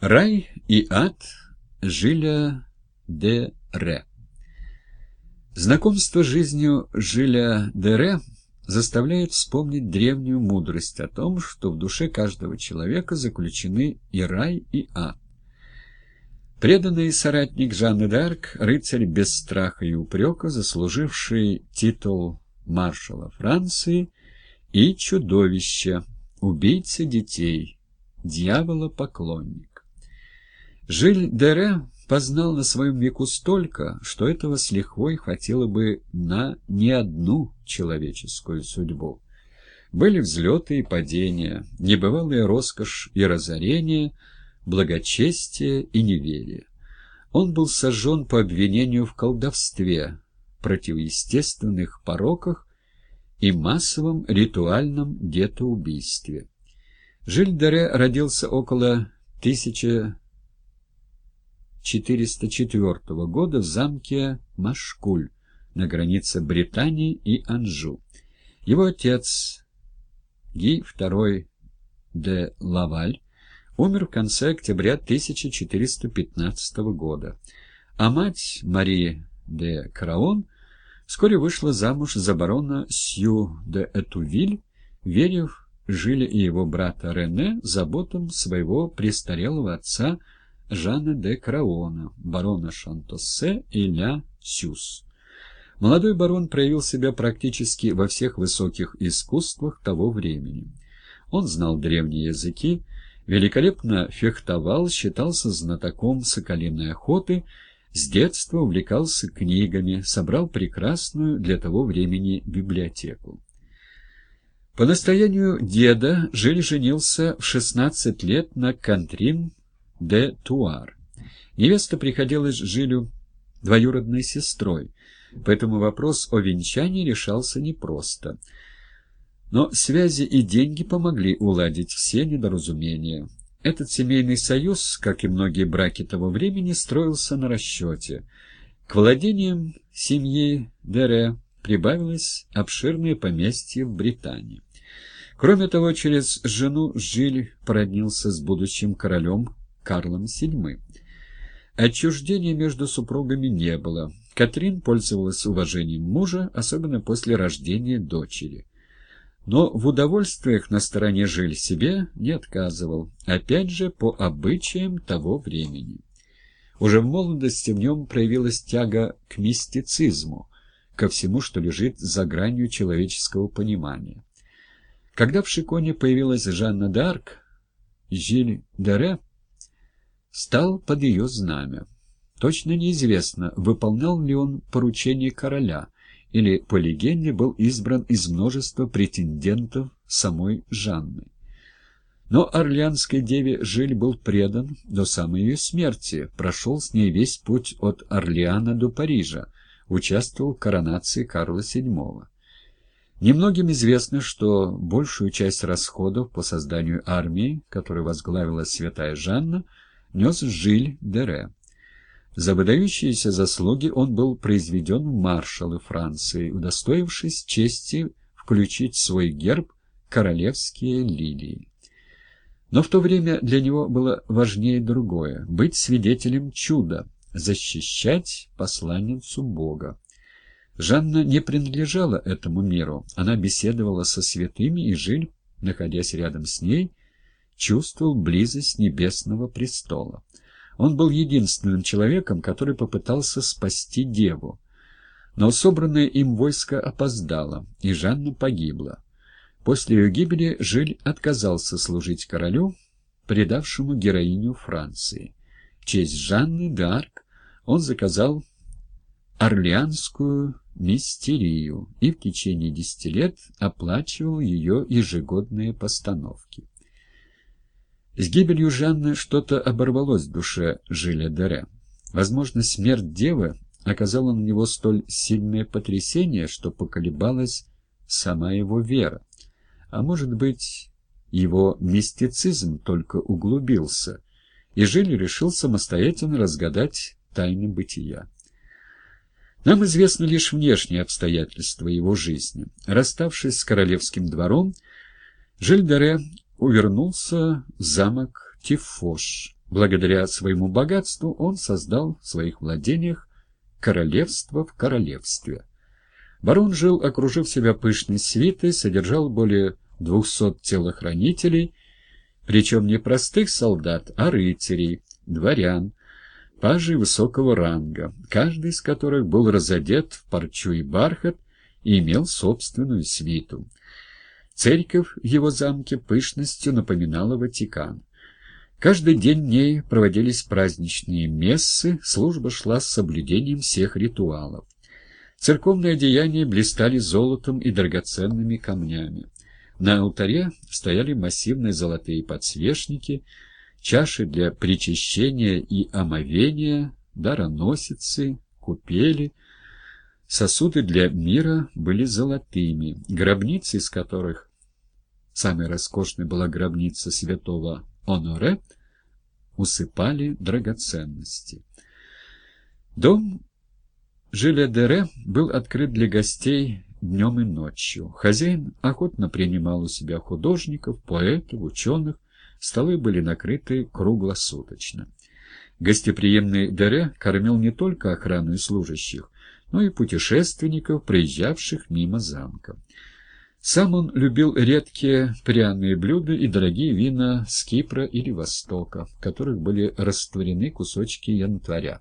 Рай и ад Жиля де Ре Знакомство с жизнью Жиля де Ре заставляет вспомнить древнюю мудрость о том, что в душе каждого человека заключены и рай, и ад. Преданный соратник Жанны д'Арк, рыцарь без страха и упрека, заслуживший титул маршала Франции, и чудовище, убийца детей, дьявола-поклонник. Жиль Дере познал на своем веку столько, что этого с лихвой хватило бы на не одну человеческую судьбу. Были взлеты и падения, небывалая роскошь и разорение, благочестие и неверие. Он был сожжен по обвинению в колдовстве, противоестественных пороках и массовом ритуальном детоубийстве. Жиль Дере родился около 1000 404 года в замке Машкуль на границе Британии и Анжу. Его отец Ги II де Лаваль умер в конце октября 1415 года, а мать Мария де Караон вскоре вышла замуж за барона Сью де Этувиль, верив жили и его брата Рене заботам своего престарелого отца Жана де Краона, барона Шантоссе и Ля Сюс. Молодой барон проявил себя практически во всех высоких искусствах того времени. Он знал древние языки, великолепно фехтовал, считался знатоком соколиной охоты, с детства увлекался книгами, собрал прекрасную для того времени библиотеку. По настоянию деда Жиль женился в 16 лет на Кантрин де Туар. Невеста приходилась Жилю двоюродной сестрой, поэтому вопрос о венчании решался непросто. Но связи и деньги помогли уладить все недоразумения. Этот семейный союз, как и многие браки того времени, строился на расчете. К владениям семьи Дере прибавилось обширное поместье в Британии. Кроме того, через жену Жиль породнился с будущим королем Карлом VII. Отчуждения между супругами не было. Катрин пользовалась уважением мужа, особенно после рождения дочери. Но в удовольствиях на стороне Жиль себе не отказывал, опять же по обычаям того времени. Уже в молодости в нем проявилась тяга к мистицизму, ко всему, что лежит за гранью человеческого понимания. Когда в Шиконе появилась Жанна д'Арк, Жиль Дере стал под ее знамя. Точно неизвестно, выполнял ли он поручение короля, или, по легенде, был избран из множества претендентов самой Жанны. Но Орлеанской деве Жиль был предан до самой ее смерти, прошел с ней весь путь от Орлеана до Парижа, участвовал в коронации Карла VII. Немногим известно, что большую часть расходов по созданию армии, которую возглавила святая Жанна, нес Жиль Дере. За выдающиеся заслуги он был произведен в маршалы Франции, удостоившись чести включить в свой герб королевские лилии. Но в то время для него было важнее другое — быть свидетелем чуда, защищать посланницу Бога. Жанна не принадлежала этому миру, она беседовала со святыми, и Жиль, находясь рядом с ней, чувствовал близость небесного престола. Он был единственным человеком, который попытался спасти деву. Но собранное им войско опоздало, и Жанна погибла. После ее гибели Жиль отказался служить королю, предавшему героиню Франции. В честь Жанны д'Арк он заказал Орлеанскую мистерию и в течение десяти лет оплачивал ее ежегодные постановки. С гибелью Жанны что-то оборвалось в душе Жиля Дере. Возможно, смерть девы оказала на него столь сильное потрясение, что поколебалась сама его вера. А может быть, его мистицизм только углубился, и Жиль решил самостоятельно разгадать тайны бытия. Нам известны лишь внешние обстоятельства его жизни. Расставшись с королевским двором, Жиль Дере увернулся замок Тифош, Благодаря своему богатству он создал в своих владениях королевство в королевстве. Барон жил, окружив себя пышной свитой, содержал более двухсот телохранителей, причем не простых солдат, а рыцарей, дворян, пажей высокого ранга, каждый из которых был разодет в парчу и бархат и имел собственную свиту. Церковь в его замке пышностью напоминала Ватикан. Каждый день в ней проводились праздничные мессы, служба шла с соблюдением всех ритуалов. Церковные одеяния блистали золотом и драгоценными камнями. На алтаре стояли массивные золотые подсвечники, чаши для причащения и омовения, дароносицы, купели. Сосуды для мира были золотыми, гробницы из которых, самой роскошной была гробница святого Оноре, усыпали драгоценности. Дом Жиледере был открыт для гостей днем и ночью. Хозяин охотно принимал у себя художников, поэтов, ученых, столы были накрыты круглосуточно. Гостеприимный Дере кормил не только охрану и служащих, но и путешественников, проезжавших мимо замка. Сам он любил редкие пряные блюда и дорогие вина с Кипра или Востока, в которых были растворены кусочки янтаря.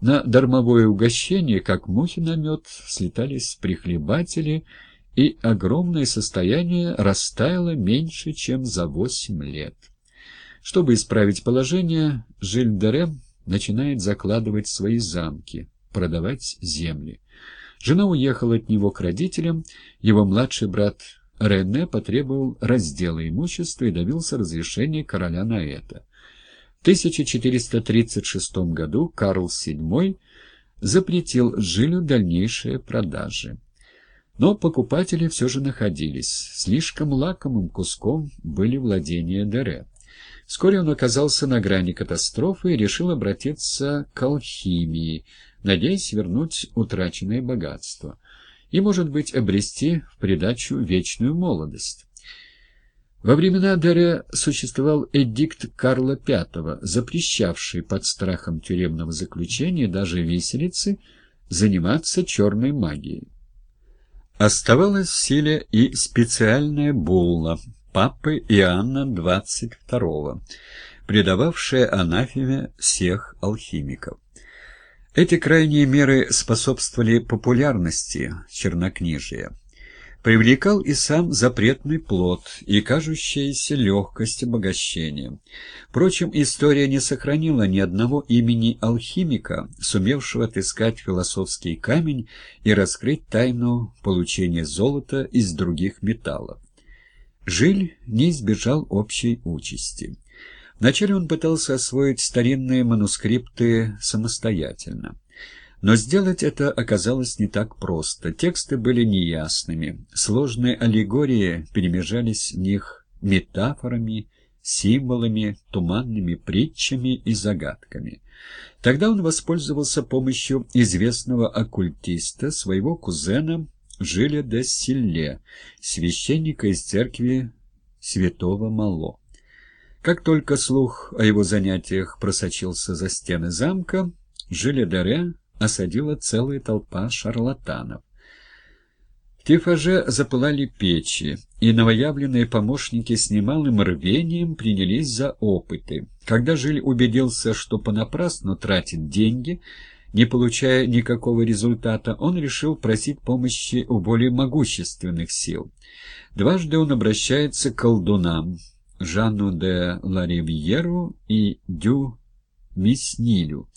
На дармовое угощение, как мухи на мед, слетались прихлебатели, и огромное состояние растаяло меньше, чем за восемь лет. Чтобы исправить положение, Жильдере начинает закладывать свои замки, продавать земли. Жена уехала от него к родителям, его младший брат Рене потребовал раздела имущества и добился разрешения короля на это. 1436 году Карл VII запретил Жилю дальнейшие продажи. Но покупатели все же находились. Слишком лакомым куском были владения Дере. Вскоре он оказался на грани катастрофы и решил обратиться к алхимии, надеясь вернуть утраченное богатство и, может быть, обрести в придачу вечную молодость. Во времена Дере существовал эдикт Карла V, запрещавший под страхом тюремного заключения даже виселицы заниматься черной магией. Оставалась в силе и специальная булла папы Иоанна XXII, предававшая анафеме всех алхимиков. Эти крайние меры способствовали популярности чернокнижия привлекал и сам запретный плод, и кажущаяся легкость обогащения. Впрочем, история не сохранила ни одного имени алхимика, сумевшего отыскать философский камень и раскрыть тайну получения золота из других металлов. Жиль не избежал общей участи. Вначале он пытался освоить старинные манускрипты самостоятельно. Но сделать это оказалось не так просто. Тексты были неясными, сложные аллегории перемежались в них метафорами, символами, туманными притчами и загадками. Тогда он воспользовался помощью известного оккультиста, своего кузена Жиля де Силле, священника из церкви святого Мало. Как только слух о его занятиях просочился за стены замка, Жиля де осадила целая толпа шарлатанов. В Тифаже запылали печи, и новоявленные помощники с немалым рвением принялись за опыты. Когда Жиль убедился, что понапрасну тратит деньги, не получая никакого результата, он решил просить помощи у более могущественных сил. Дважды он обращается к колдунам Жанну де Ларивьеру и Дю Миснилю,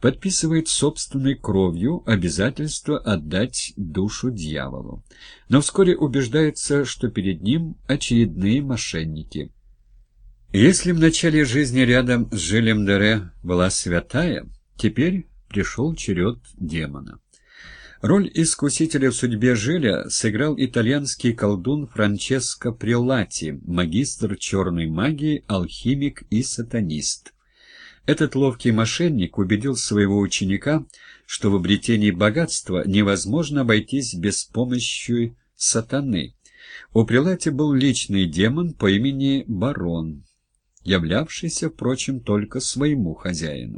подписывает собственной кровью обязательство отдать душу дьяволу, но вскоре убеждается, что перед ним очередные мошенники. Если в начале жизни рядом с Жилем Дере была святая, теперь пришел черед демона. Роль искусителя в судьбе Жиля сыграл итальянский колдун Франческо Прилати, магистр черной магии, алхимик и сатанист. Этот ловкий мошенник убедил своего ученика, что в обретении богатства невозможно обойтись без помощи сатаны. У Прилати был личный демон по имени Барон. являвшийся, впрочем, только своему хозяину.